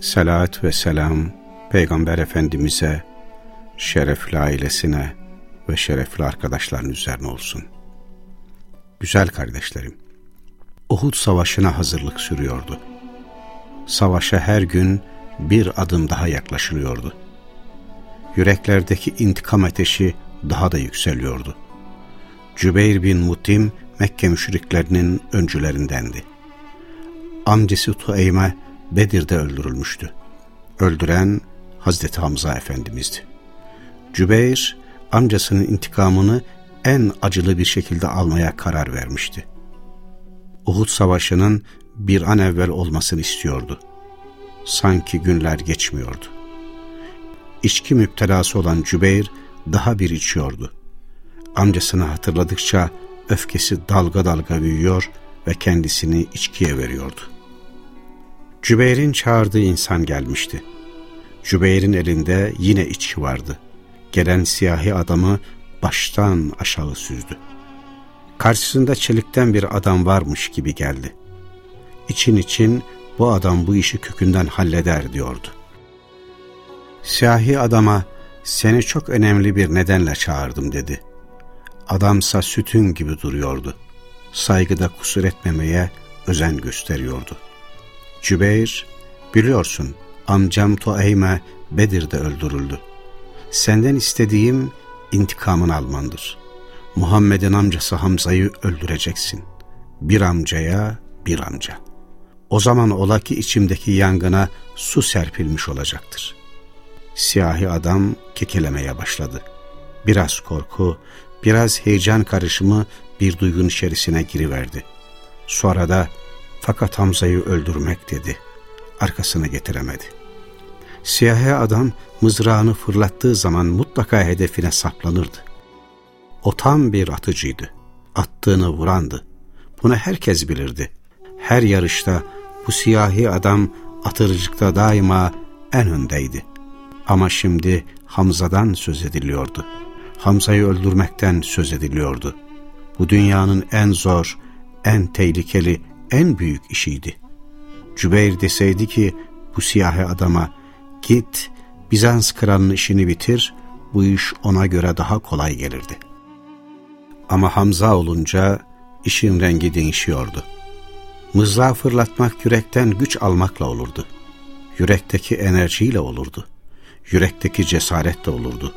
Salat ve selam Peygamber Efendimiz'e, şerefli ailesine ve şerefli arkadaşların üzerine olsun. Güzel kardeşlerim, Uhud Savaşı'na hazırlık sürüyordu. Savaşa her gün bir adım daha yaklaşılıyordu. Yüreklerdeki intikam ateşi daha da yükseliyordu. Cübeyr bin Mutim Mekke müşriklerinin öncülerindendi. Amcası Tueyme Bedir'de öldürülmüştü. Öldüren Hazreti Hamza Efendimiz'di. Cübeyr amcasının intikamını en acılı bir şekilde almaya karar vermişti. Uhud Savaşı'nın bir an evvel olmasını istiyordu. Sanki günler geçmiyordu. İçki müptelası olan Cübeyr daha bir içiyordu. Amcasını hatırladıkça öfkesi dalga dalga büyüyor ve kendisini içkiye veriyordu. Cübeyr'in çağırdığı insan gelmişti. Cübeyr'in elinde yine içki vardı. Gelen siyahi adamı baştan aşağı süzdü. Karşısında çelikten bir adam varmış gibi geldi. İçin için bu adam bu işi kökünden halleder diyordu. Siyahi adama seni çok önemli bir nedenle çağırdım dedi. Adamsa sütün gibi duruyordu. Saygıda kusur etmemeye özen gösteriyordu. Cübeyr, biliyorsun amcam Tueyme Bedir'de öldürüldü. Senden istediğim intikamını almandır. Muhammed'in amcası Hamza'yı öldüreceksin. Bir amcaya bir amca. O zaman ola ki içimdeki yangına su serpilmiş olacaktır. Siyahi adam kekelemeye başladı. Biraz korku, biraz heyecan karışımı bir duygun içerisine giriverdi. Sonra da fakat Hamza'yı öldürmek dedi. Arkasını getiremedi. Siyahi adam mızrağını fırlattığı zaman mutlaka hedefine saplanırdı. O tam bir atıcıydı. Attığını vurandı. Bunu herkes bilirdi. Her yarışta bu siyahi adam atırıcıkta daima en öndeydi. Ama şimdi Hamza'dan söz ediliyordu. Hamza'yı öldürmekten söz ediliyordu. Bu dünyanın en zor, en tehlikeli, en büyük işiydi. Cübeyr deseydi ki bu siyahi adama git Bizans kralının işini bitir, bu iş ona göre daha kolay gelirdi. Ama Hamza olunca işin rengi değişiyordu. Mızrağı fırlatmak yürekten güç almakla olurdu. Yürekteki enerjiyle olurdu. Yürekteki cesaretle olurdu.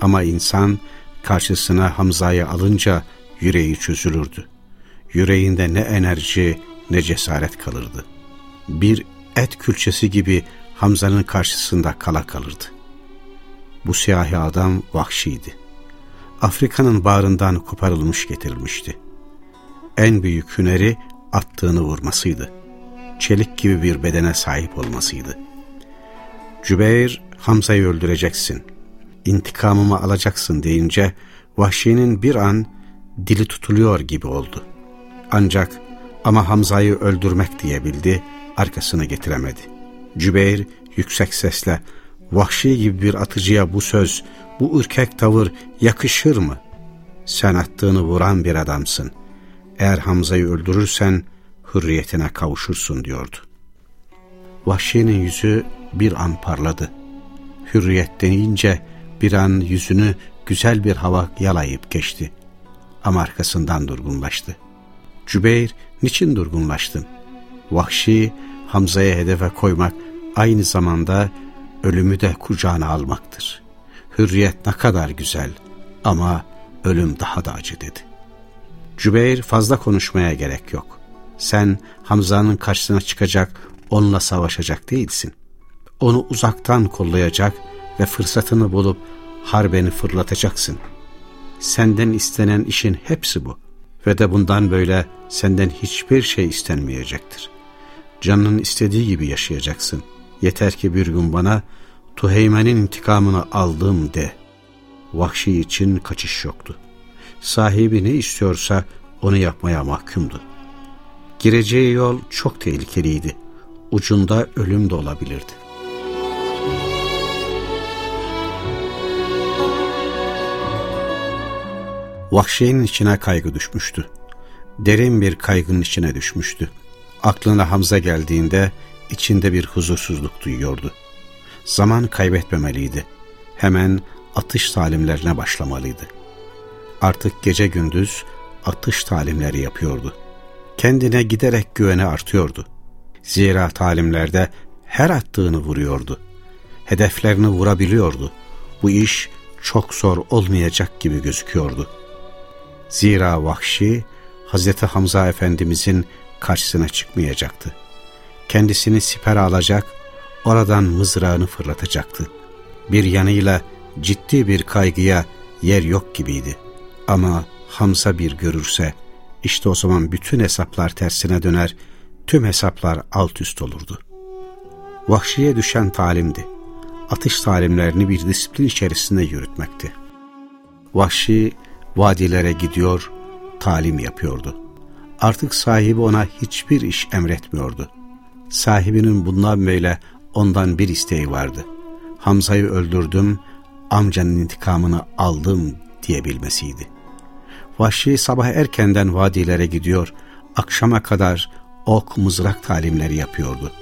Ama insan karşısına Hamza'yı alınca yüreği çözülürdü. Yüreğinde ne enerji ne cesaret kalırdı. Bir et külçesi gibi Hamza'nın karşısında kala kalırdı. Bu siyahi adam vahşiydi. Afrika'nın bağrından koparılmış getirilmişti. En büyük hüneri attığını vurmasıydı. Çelik gibi bir bedene sahip olmasıydı. Cübeyr, Hamza'yı öldüreceksin, intikamımı alacaksın deyince vahşinin bir an dili tutuluyor gibi oldu. Ancak ama Hamza'yı öldürmek diyebildi, arkasını getiremedi. Cübeyr yüksek sesle, vahşi gibi bir atıcıya bu söz, bu ürkek tavır yakışır mı? Sen attığını vuran bir adamsın. Eğer Hamza'yı öldürürsen hürriyetine kavuşursun diyordu. Vahşinin yüzü bir an parladı. Hürriyet deneyince bir an yüzünü güzel bir hava yalayıp geçti. Ama arkasından durgunlaştı. Cübeyr niçin durgunlaştın? Vahşi Hamza'ya hedefe koymak aynı zamanda ölümü de kucağına almaktır. Hürriyet ne kadar güzel ama ölüm daha da acı dedi. Cübeyr fazla konuşmaya gerek yok. Sen Hamza'nın karşısına çıkacak, onunla savaşacak değilsin. Onu uzaktan kollayacak ve fırsatını bulup harbeni fırlatacaksın. Senden istenen işin hepsi bu ve de bundan böyle senden hiçbir şey istenmeyecektir. Canının istediği gibi yaşayacaksın. Yeter ki bir gün bana Tuheymen'in intikamını aldım de. Vahşi için kaçış yoktu. Sahibi ne istiyorsa onu yapmaya mahkumdu. Gireceği yol çok tehlikeliydi. Ucunda ölüm de olabilirdi. Vahşi'nin içine kaygı düşmüştü. Derin bir kaygının içine düşmüştü. Aklına Hamza geldiğinde içinde bir huzursuzluk duyuyordu. Zaman kaybetmemeliydi. Hemen atış talimlerine başlamalıydı. Artık gece gündüz atış talimleri yapıyordu. Kendine giderek güveni artıyordu. Zira talimlerde her attığını vuruyordu. Hedeflerini vurabiliyordu. Bu iş çok zor olmayacak gibi gözüküyordu. Zira vahşi Hazreti Hamza Efendimizin karşısına çıkmayacaktı. Kendisini siper alacak, oradan mızrağını fırlatacaktı. Bir yanıyla ciddi bir kaygıya yer yok gibiydi. Ama Hamza bir görürse, işte o zaman bütün hesaplar tersine döner, tüm hesaplar alt üst olurdu. Vahşiye düşen talimdi. Atış talimlerini bir disiplin içerisinde yürütmekti. Vahşi vadilere gidiyor, talim yapıyordu. Artık sahibi ona hiçbir iş emretmiyordu. Sahibinin bundan böyle ondan bir isteği vardı. Hamza'yı öldürdüm, amcanın intikamını aldım diyebilmesiydi. Vahşi sabah erkenden vadilere gidiyor, akşama kadar ok mızrak talimleri yapıyordu.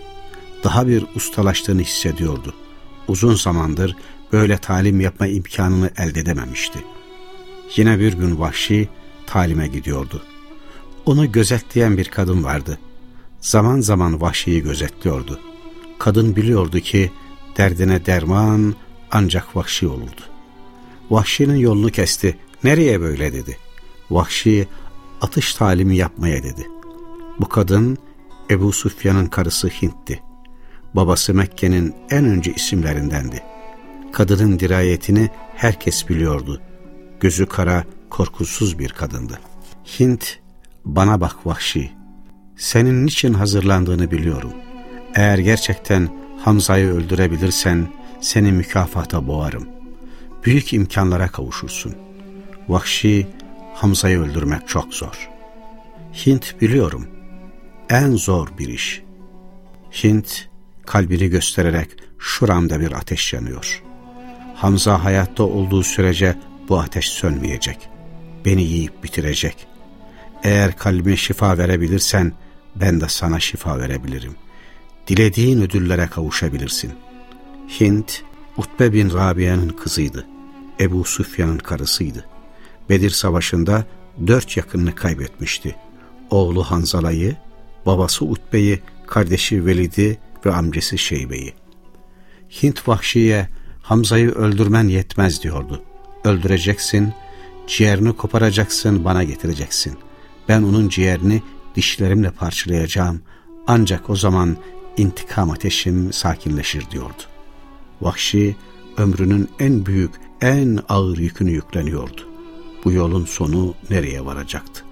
Daha bir ustalaştığını hissediyordu. Uzun zamandır böyle talim yapma imkanını elde edememişti. Yine bir gün Vahşi talime gidiyordu. Onu gözetleyen bir kadın vardı. Zaman zaman Vahşi'yi gözetliyordu. Kadın biliyordu ki derdine derman ancak Vahşi olurdu. Vahşi'nin yolunu kesti. Nereye böyle dedi. Vahşi atış talimi yapmaya dedi. Bu kadın Ebu Sufyan'ın karısı Hint'ti. Babası Mekke'nin en önce isimlerindendi. Kadının dirayetini herkes biliyordu. Gözü kara, korkusuz bir kadındı. Hint, bana bak vahşi, senin niçin hazırlandığını biliyorum. Eğer gerçekten Hamza'yı öldürebilirsen seni mükafata boğarım. Büyük imkanlara kavuşursun. Vahşi, Hamza'yı öldürmek çok zor. Hint biliyorum, en zor bir iş. Hint, kalbini göstererek şuramda bir ateş yanıyor. Hamza hayatta olduğu sürece bu ateş sönmeyecek. Beni yiyip bitirecek. Eğer kalbime şifa verebilirsen ben de sana şifa verebilirim. Dilediğin ödüllere kavuşabilirsin. Hint, Utbe bin Rabia'nın kızıydı. Ebu Sufyan'ın karısıydı. Bedir Savaşı'nda dört yakınını kaybetmişti. Oğlu Hanzala'yı, babası Utbe'yi, kardeşi Velid'i ve amcası Şeybe'yi. Hint vahşiye Hamza'yı öldürmen yetmez diyordu. Öldüreceksin, ciğerini koparacaksın, bana getireceksin. Ben onun ciğerini dişlerimle parçalayacağım. Ancak o zaman intikam ateşim sakinleşir diyordu. Vahşi ömrünün en büyük, en ağır yükünü yükleniyordu. Bu yolun sonu nereye varacaktı?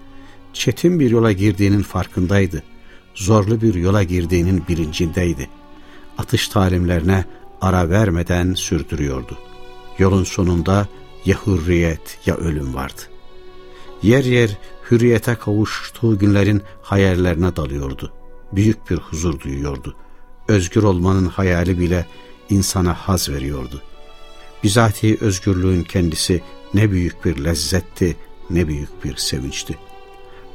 Çetin bir yola girdiğinin farkındaydı. Zorlu bir yola girdiğinin bilincindeydi. Atış talimlerine ara vermeden sürdürüyordu. Yolun sonunda ya hürriyet ya ölüm vardı. Yer yer hürriyete kavuştuğu günlerin hayallerine dalıyordu. Büyük bir huzur duyuyordu. Özgür olmanın hayali bile insana haz veriyordu. Bizatihi özgürlüğün kendisi ne büyük bir lezzetti, ne büyük bir sevinçti.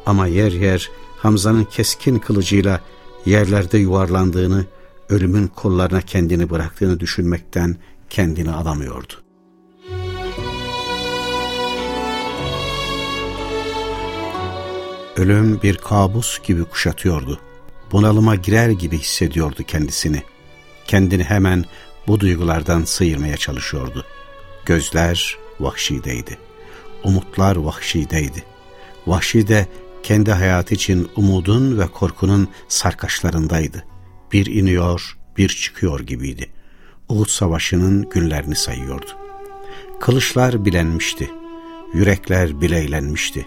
Ama yer yer Hamza'nın keskin kılıcıyla yerlerde yuvarlandığını, ölümün kollarına kendini bıraktığını düşünmekten kendini alamıyordu. Ölüm bir kabus gibi kuşatıyordu. Bunalıma girer gibi hissediyordu kendisini. Kendini hemen bu duygulardan sıyırmaya çalışıyordu. Gözler vahşideydi. Umutlar vahşideydi. Vahşi de kendi hayatı için umudun ve korkunun sarkaçlarındaydı. Bir iniyor, bir çıkıyor gibiydi. Uhud Savaşı'nın günlerini sayıyordu. Kılıçlar bilenmişti. Yürekler bileylenmişti.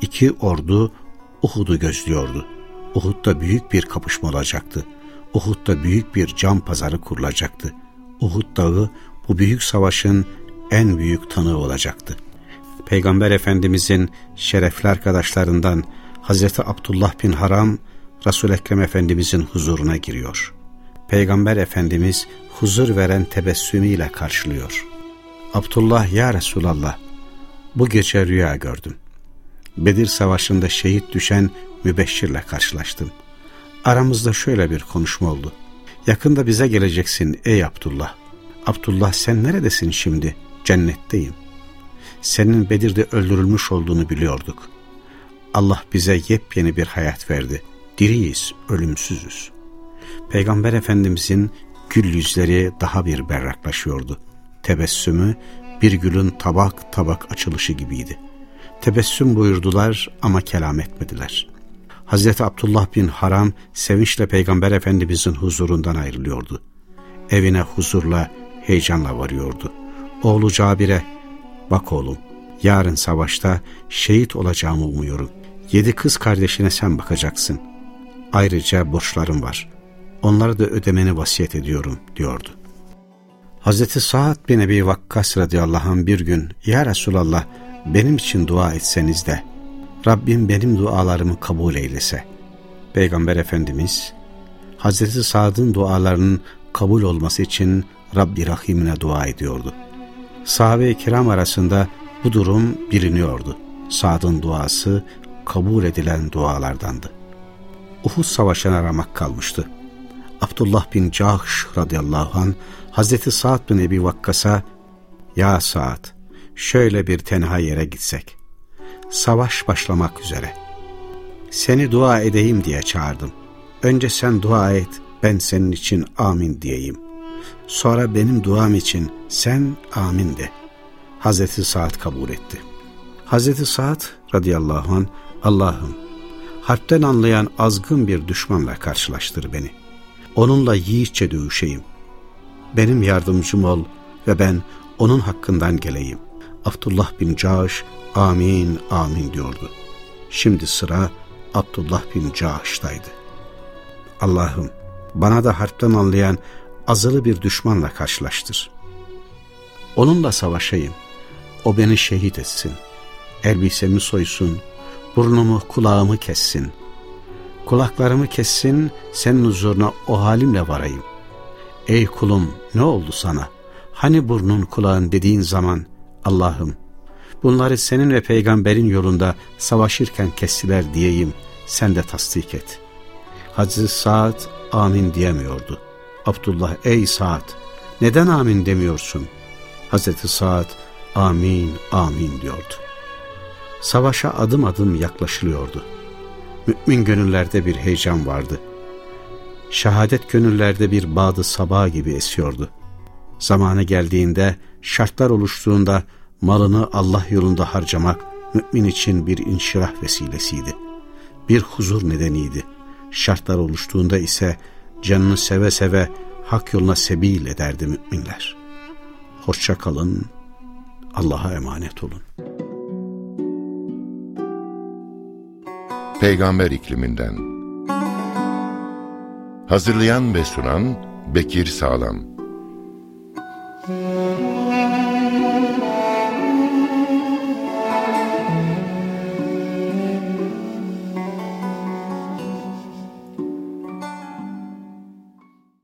İki ordu Uhud'u gözlüyordu. Uhud'da büyük bir kapışma olacaktı. Uhud'da büyük bir cam pazarı kurulacaktı. Uhud dağı bu büyük savaşın en büyük tanığı olacaktı. Peygamber Efendimizin şerefli arkadaşlarından Hazreti Abdullah bin Haram, Resul Ekrem Efendimizin huzuruna giriyor. Peygamber Efendimiz huzur veren tebessümüyle karşılıyor. Abdullah ya Resulallah, bu gece rüya gördüm. Bedir Savaşı'nda şehit düşen mübeşşirle karşılaştım. Aramızda şöyle bir konuşma oldu. Yakında bize geleceksin ey Abdullah. Abdullah sen neredesin şimdi? Cennetteyim. Senin Bedir'de öldürülmüş olduğunu biliyorduk. Allah bize yepyeni bir hayat verdi. Diriyiz, ölümsüzüz. Peygamber Efendimizin gül yüzleri daha bir berraklaşıyordu. Tebessümü bir gülün tabak tabak açılışı gibiydi. Tebessüm buyurdular ama kelam etmediler. Hazreti Abdullah bin Haram sevinçle Peygamber Efendimizin huzurundan ayrılıyordu. Evine huzurla, heyecanla varıyordu. Oğlu Cabir'e, bak oğlum, yarın savaşta şehit olacağımı umuyorum. Yedi kız kardeşine sen bakacaksın. Ayrıca borçlarım var. Onları da ödemeni vasiyet ediyorum, diyordu. Hazreti Sa'd bin Ebi Vakkas radıyallahu anh bir gün, Ya Resulallah, benim için dua etseniz de, Rabbim benim dualarımı kabul eylese. Peygamber Efendimiz, Hazreti Sa'd'ın dualarının kabul olması için Rabbi Rahim'ine dua ediyordu. Sahabe-i kiram arasında bu durum biliniyordu. Sa'd'ın duası kabul edilen dualardandı. Uhud savaşına ramak kalmıştı. Abdullah bin Cahş radıyallahu an Hazreti Sa'd bin Ebi Vakkas'a Ya Sa'd şöyle bir tenha yere gitsek. Savaş başlamak üzere. Seni dua edeyim diye çağırdım. Önce sen dua et, ben senin için amin diyeyim. Sonra benim duam için sen amin de. Hazreti Sa'd kabul etti. Hazreti Sa'd radıyallahu an Allah'ım harpten anlayan azgın bir düşmanla karşılaştır beni. Onunla yiğitçe dövüşeyim. Benim yardımcım ol ve ben onun hakkından geleyim. Abdullah bin Caş amin amin diyordu. Şimdi sıra Abdullah bin Caş'taydı. Allah'ım bana da harpten anlayan azılı bir düşmanla karşılaştır. Onunla savaşayım. O beni şehit etsin. Elbisemi soysun. Burnumu kulağımı kessin. Kulaklarımı kessin, senin huzuruna o halimle varayım. Ey kulum ne oldu sana? Hani burnun kulağın dediğin zaman Allah'ım bunları senin ve peygamberin yolunda savaşırken kestiler diyeyim sen de tasdik et. Hazreti Sa'd amin diyemiyordu. Abdullah ey Sa'd neden amin demiyorsun? Hazreti Sa'd amin amin diyordu. Savaşa adım adım yaklaşılıyordu. Mümin gönüllerde bir heyecan vardı. Şehadet gönüllerde bir bağdı sabah gibi esiyordu. Zamanı geldiğinde, şartlar oluştuğunda malını Allah yolunda harcamak mümin için bir inşirah vesilesiydi. Bir huzur nedeniydi. Şartlar oluştuğunda ise canını seve seve hak yoluna sebil ederdi müminler. Hoşça kalın, Allah'a emanet olun. Peygamber ikliminden Hazırlayan ve sunan Bekir Sağlam